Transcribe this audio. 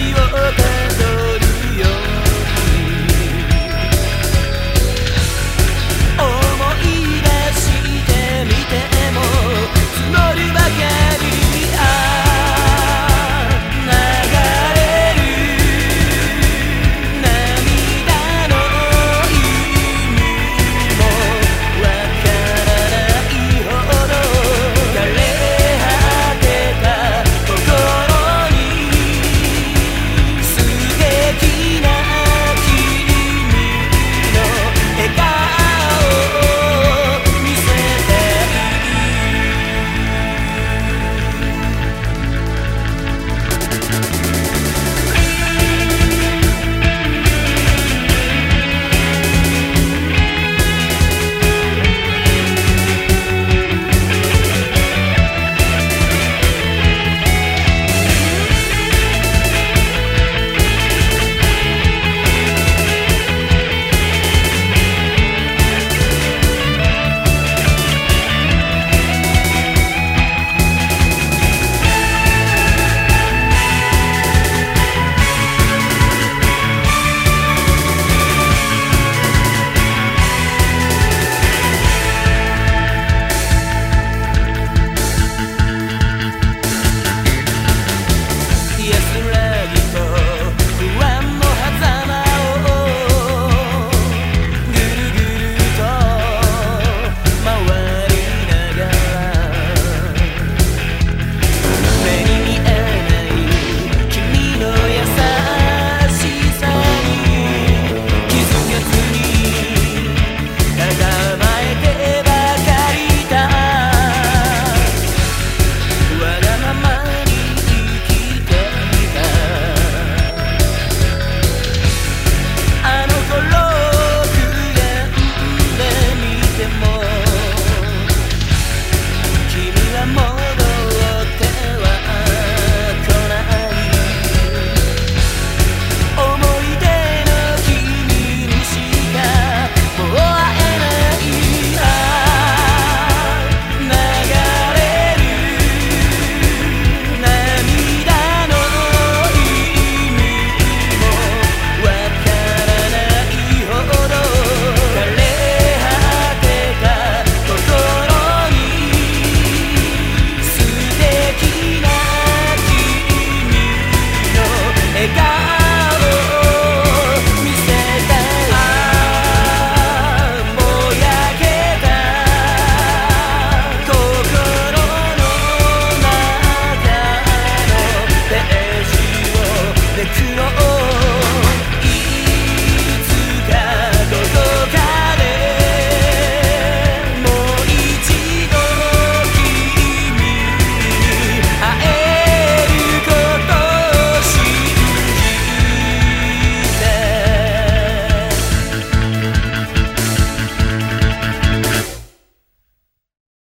you up